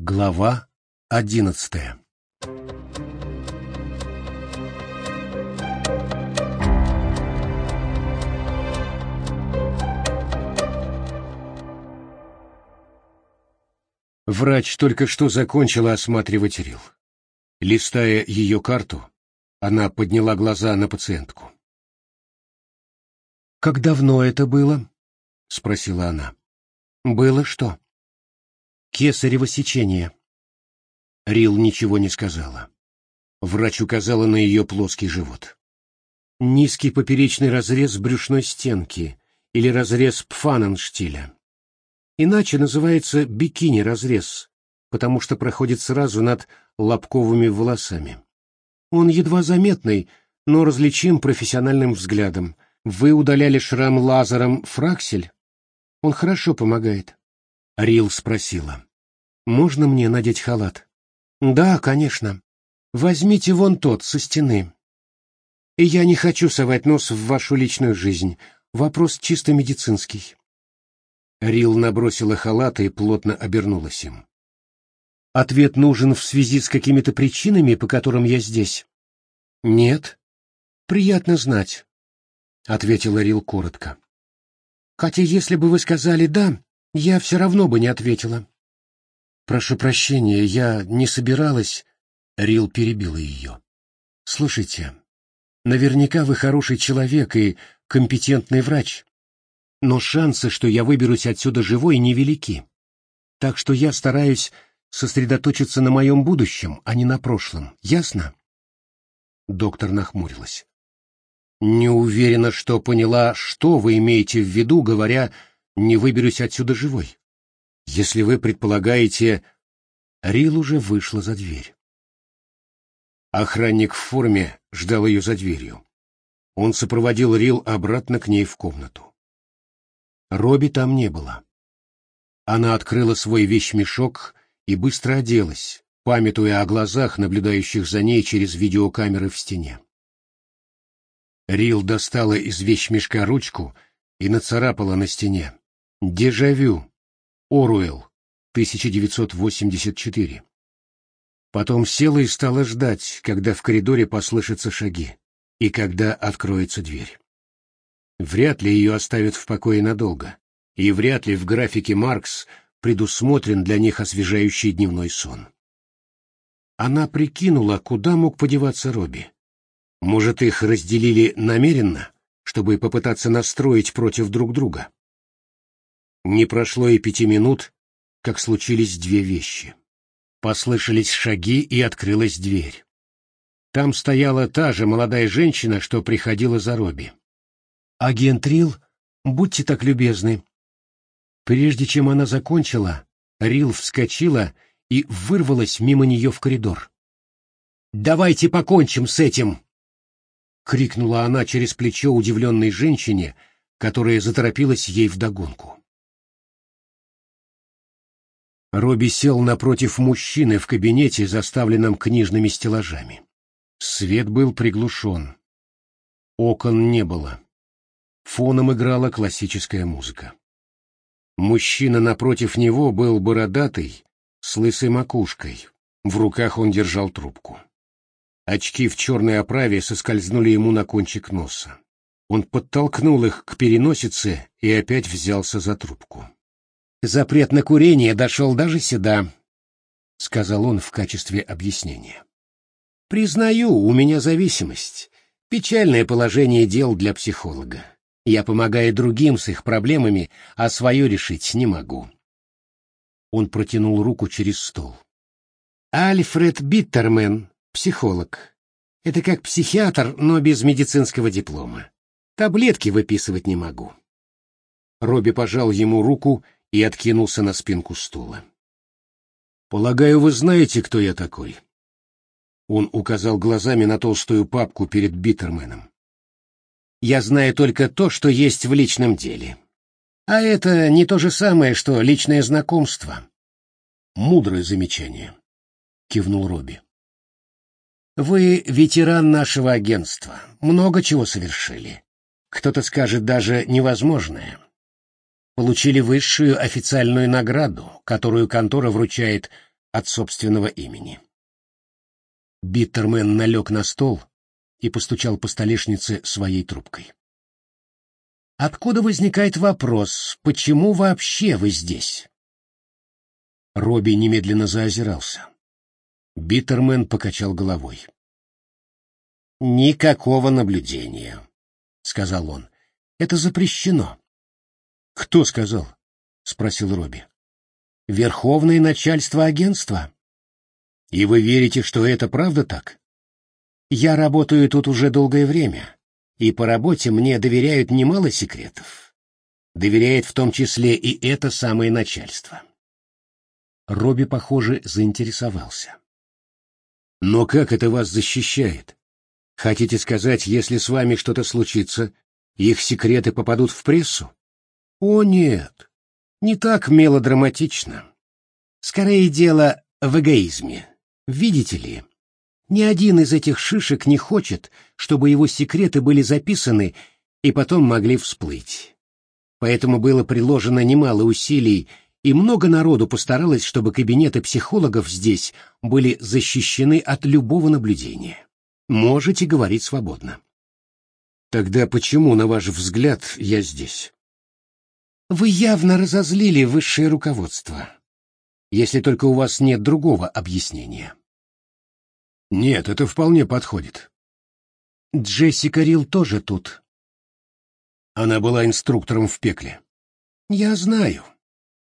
Глава одиннадцатая Врач только что закончила осматривать Рил. Листая ее карту, она подняла глаза на пациентку. «Как давно это было?» — спросила она. «Было что?» «Кесарево сечение». Рил ничего не сказала. Врач указала на ее плоский живот. Низкий поперечный разрез брюшной стенки или разрез Пфаненштиля. Иначе называется бикини-разрез, потому что проходит сразу над лобковыми волосами. Он едва заметный, но различим профессиональным взглядом. Вы удаляли шрам лазером фраксель? Он хорошо помогает. Рил спросила. «Можно мне надеть халат?» «Да, конечно. Возьмите вон тот, со стены. И я не хочу совать нос в вашу личную жизнь. Вопрос чисто медицинский». Рил набросила халат и плотно обернулась им. «Ответ нужен в связи с какими-то причинами, по которым я здесь?» «Нет. Приятно знать», — ответила Рил коротко. «Хотя если бы вы сказали «да», я все равно бы не ответила». «Прошу прощения, я не собиралась...» Рил перебила ее. «Слушайте, наверняка вы хороший человек и компетентный врач но шансы, что я выберусь отсюда живой, невелики. Так что я стараюсь сосредоточиться на моем будущем, а не на прошлом. Ясно? Доктор нахмурилась. Не уверена, что поняла, что вы имеете в виду, говоря «не выберусь отсюда живой». Если вы предполагаете... Рил уже вышла за дверь. Охранник в форме ждал ее за дверью. Он сопроводил Рил обратно к ней в комнату. Робби там не было. Она открыла свой вещмешок и быстро оделась, памятуя о глазах, наблюдающих за ней через видеокамеры в стене. Рил достала из вещмешка ручку и нацарапала на стене. «Дежавю. Оруэлл. 1984». Потом села и стала ждать, когда в коридоре послышатся шаги и когда откроется дверь. Вряд ли ее оставят в покое надолго, и вряд ли в графике Маркс предусмотрен для них освежающий дневной сон. Она прикинула, куда мог подеваться Робби. Может, их разделили намеренно, чтобы попытаться настроить против друг друга? Не прошло и пяти минут, как случились две вещи. Послышались шаги, и открылась дверь. Там стояла та же молодая женщина, что приходила за Робби. «Агент Рил, будьте так любезны». Прежде чем она закончила, Рил вскочила и вырвалась мимо нее в коридор. «Давайте покончим с этим!» — крикнула она через плечо удивленной женщине, которая заторопилась ей вдогонку. Робби сел напротив мужчины в кабинете, заставленном книжными стеллажами. Свет был приглушен. Окон не было. Фоном играла классическая музыка. Мужчина напротив него был бородатый, с лысой макушкой. В руках он держал трубку. Очки в черной оправе соскользнули ему на кончик носа. Он подтолкнул их к переносице и опять взялся за трубку. «Запрет на курение дошел даже сюда», — сказал он в качестве объяснения. «Признаю, у меня зависимость. Печальное положение дел для психолога. Я помогаю другим с их проблемами, а свою решить не могу. Он протянул руку через стол. Альфред Биттермен, психолог. Это как психиатр, но без медицинского диплома. Таблетки выписывать не могу. Робби пожал ему руку и откинулся на спинку стула. «Полагаю, вы знаете, кто я такой?» Он указал глазами на толстую папку перед Биттерменом. Я знаю только то, что есть в личном деле. А это не то же самое, что личное знакомство. Мудрое замечание, кивнул Робби. Вы ветеран нашего агентства, много чего совершили. Кто-то скажет даже невозможное. Получили высшую официальную награду, которую контора вручает от собственного имени. Биттермен налег на стол и постучал по столешнице своей трубкой. Откуда возникает вопрос, почему вообще вы здесь? Робби немедленно заозирался. Биттермен покачал головой. «Никакого наблюдения», — сказал он. «Это запрещено». «Кто сказал?» — спросил Робби. «Верховное начальство агентства». «И вы верите, что это правда так?» «Я работаю тут уже долгое время, и по работе мне доверяют немало секретов. Доверяет в том числе и это самое начальство». Робби, похоже, заинтересовался. «Но как это вас защищает? Хотите сказать, если с вами что-то случится, их секреты попадут в прессу?» «О, нет, не так мелодраматично. Скорее дело в эгоизме. Видите ли, ни один из этих шишек не хочет, чтобы его секреты были записаны и потом могли всплыть. Поэтому было приложено немало усилий и много народу постаралось, чтобы кабинеты психологов здесь были защищены от любого наблюдения. Можете говорить свободно. Тогда почему, на ваш взгляд, я здесь? Вы явно разозлили высшее руководство, если только у вас нет другого объяснения. Нет, это вполне подходит. Джессика Рил тоже тут. Она была инструктором в пекле. Я знаю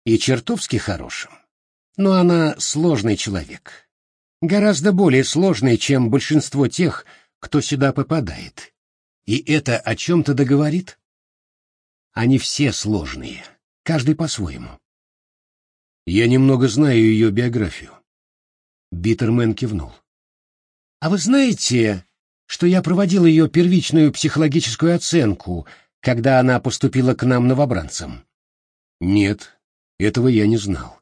и чертовски хорошим. Но она сложный человек. Гораздо более сложный, чем большинство тех, кто сюда попадает. И это о чем-то договорит? Они все сложные, каждый по-своему. Я немного знаю ее биографию. Биттермен кивнул. А вы знаете, что я проводил ее первичную психологическую оценку, когда она поступила к нам новобранцам? Нет, этого я не знал.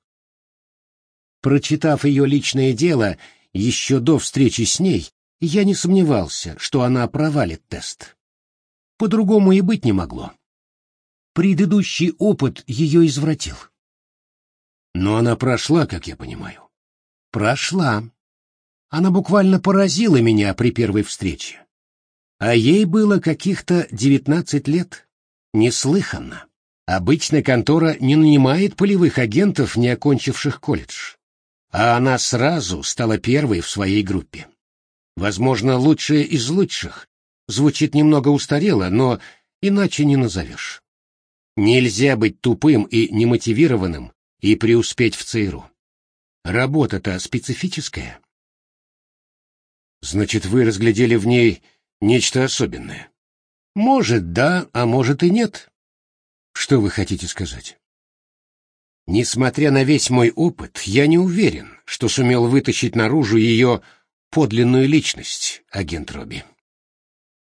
Прочитав ее личное дело еще до встречи с ней, я не сомневался, что она провалит тест. По-другому и быть не могло. Предыдущий опыт ее извратил. Но она прошла, как я понимаю. Прошла. Она буквально поразила меня при первой встрече. А ей было каких-то девятнадцать лет. Неслыханно. Обычно контора не нанимает полевых агентов, не окончивших колледж. А она сразу стала первой в своей группе. Возможно, лучшая из лучших. Звучит немного устарело, но иначе не назовешь. Нельзя быть тупым и немотивированным и преуспеть в ЦРУ. Работа-то специфическая. Значит, вы разглядели в ней нечто особенное? Может, да, а может и нет. Что вы хотите сказать? Несмотря на весь мой опыт, я не уверен, что сумел вытащить наружу ее подлинную личность, агент Робби.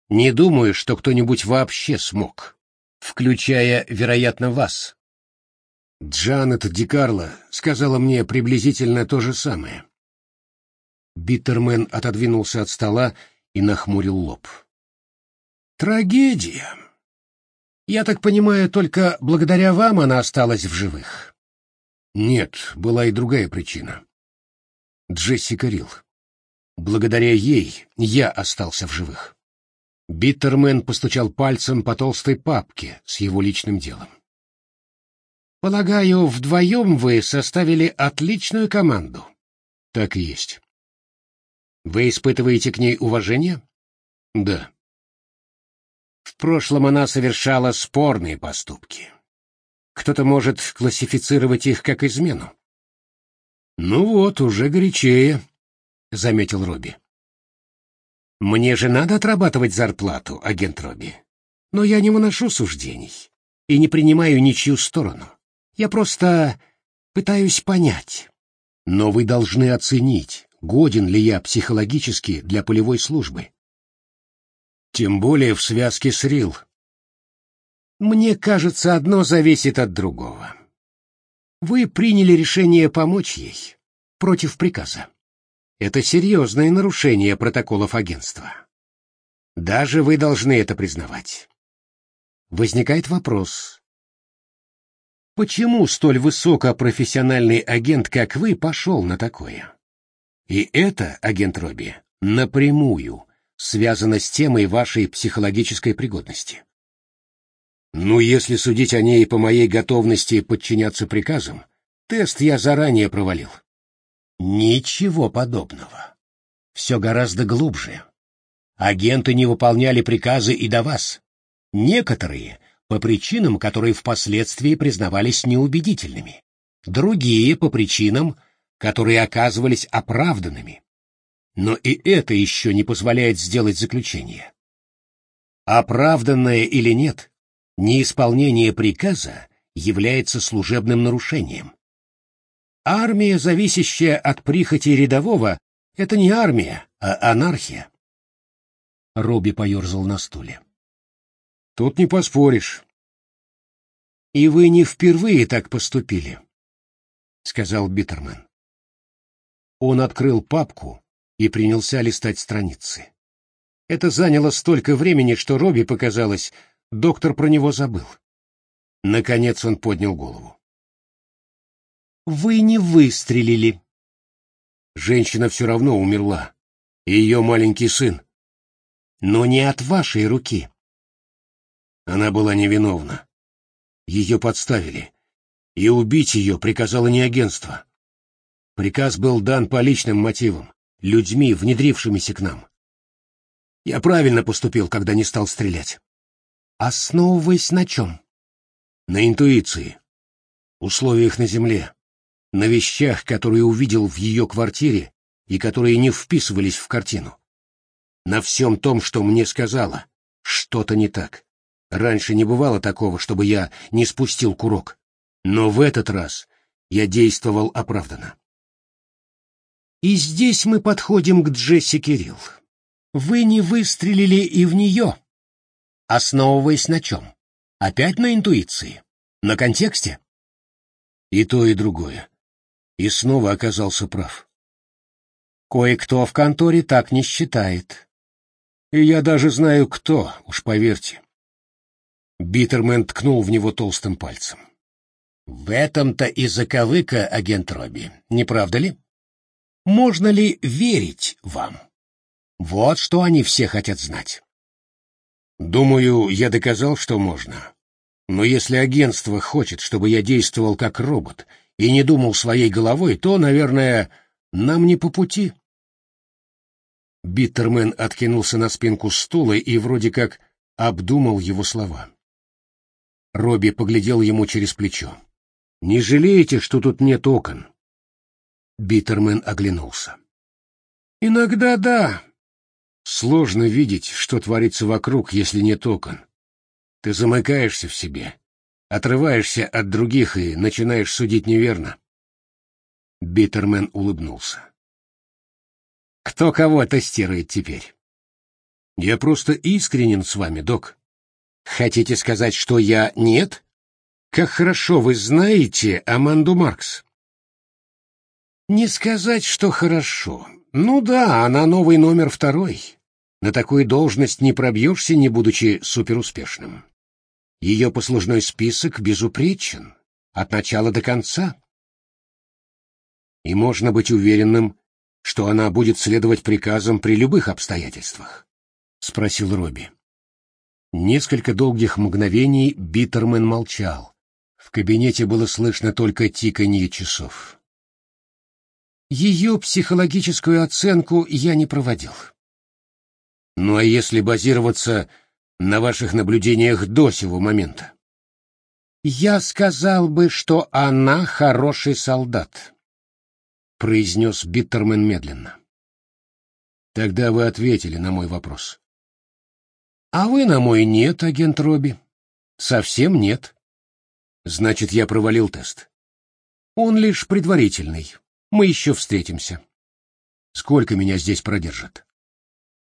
Не думаю, что кто-нибудь вообще смог, включая, вероятно, вас. Джанет Ди Карло сказала мне приблизительно то же самое. Биттермен отодвинулся от стола и нахмурил лоб. Трагедия. Я так понимаю, только благодаря вам она осталась в живых. Нет, была и другая причина. Джессика Рил. Благодаря ей я остался в живых. Биттермен постучал пальцем по толстой папке с его личным делом. Полагаю, вдвоем вы составили отличную команду. Так и есть. Вы испытываете к ней уважение? Да. В прошлом она совершала спорные поступки. Кто-то может классифицировать их как измену. «Ну вот, уже горячее», — заметил Робби. «Мне же надо отрабатывать зарплату, агент Робби. Но я не выношу суждений и не принимаю ничью сторону. Я просто пытаюсь понять. Но вы должны оценить, годен ли я психологически для полевой службы. Тем более в связке с Рил. Мне кажется, одно зависит от другого. Вы приняли решение помочь ей против приказа. Это серьезное нарушение протоколов агентства. Даже вы должны это признавать. Возникает вопрос. Почему столь высокопрофессиональный агент, как вы, пошел на такое? И это, агент Робби, напрямую связано с темой вашей психологической пригодности. Ну, если судить о ней по моей готовности подчиняться приказам, тест я заранее провалил. Ничего подобного. Все гораздо глубже. Агенты не выполняли приказы и до вас. Некоторые по причинам, которые впоследствии признавались неубедительными. Другие по причинам, которые оказывались оправданными. Но и это еще не позволяет сделать заключение. Оправданное или нет, неисполнение приказа является служебным нарушением. Армия, зависящая от прихоти рядового, это не армия, а анархия. Робби поерзал на стуле. Тут не поспоришь. И вы не впервые так поступили, сказал Биттерман. Он открыл папку и принялся листать страницы. Это заняло столько времени, что Робби показалось, доктор про него забыл. Наконец он поднял голову. «Вы не выстрелили». Женщина все равно умерла, и ее маленький сын. Но не от вашей руки. Она была невиновна. Ее подставили, и убить ее приказало не агентство. Приказ был дан по личным мотивам, людьми, внедрившимися к нам. Я правильно поступил, когда не стал стрелять. Основываясь на чем? На интуиции, условиях на земле, на вещах, которые увидел в ее квартире и которые не вписывались в картину. На всем том, что мне сказала, что-то не так. Раньше не бывало такого, чтобы я не спустил курок. Но в этот раз я действовал оправданно. И здесь мы подходим к Джесси Кирилл. Вы не выстрелили и в нее. Основываясь на чем? Опять на интуиции? На контексте? И то, и другое. И снова оказался прав. Кое-кто в конторе так не считает. И я даже знаю, кто, уж поверьте. Биттермен ткнул в него толстым пальцем. В этом-то и заковыка, агент Робби, не правда ли? Можно ли верить вам? Вот что они все хотят знать. Думаю, я доказал, что можно. Но если агентство хочет, чтобы я действовал как робот и не думал своей головой, то, наверное, нам не по пути. Биттермен откинулся на спинку стула и вроде как обдумал его слова. Робби поглядел ему через плечо. «Не жалеете, что тут нет окон?» Биттермен оглянулся. «Иногда да. Сложно видеть, что творится вокруг, если нет окон. Ты замыкаешься в себе, отрываешься от других и начинаешь судить неверно». Биттермен улыбнулся. «Кто кого тестирует теперь?» «Я просто искренен с вами, док. Хотите сказать, что я нет? Как хорошо вы знаете Аманду Маркс. Не сказать, что хорошо. Ну да, она новый номер второй. На такую должность не пробьешься, не будучи суперуспешным. Ее послужной список безупречен, от начала до конца. И можно быть уверенным, что она будет следовать приказам при любых обстоятельствах? — спросил Робби. Несколько долгих мгновений Биттермен молчал. В кабинете было слышно только тиканье часов. Ее психологическую оценку я не проводил. Ну а если базироваться на ваших наблюдениях до сего момента? Я сказал бы, что она хороший солдат, произнес Биттермен медленно. Тогда вы ответили на мой вопрос. А вы на мой нет, агент Робби. Совсем нет. Значит, я провалил тест. Он лишь предварительный. Мы еще встретимся. Сколько меня здесь продержат?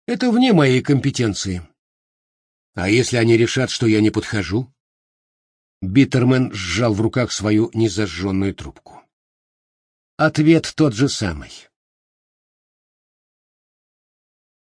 Это вне моей компетенции. А если они решат, что я не подхожу? Биттермен сжал в руках свою незажженную трубку. Ответ тот же самый.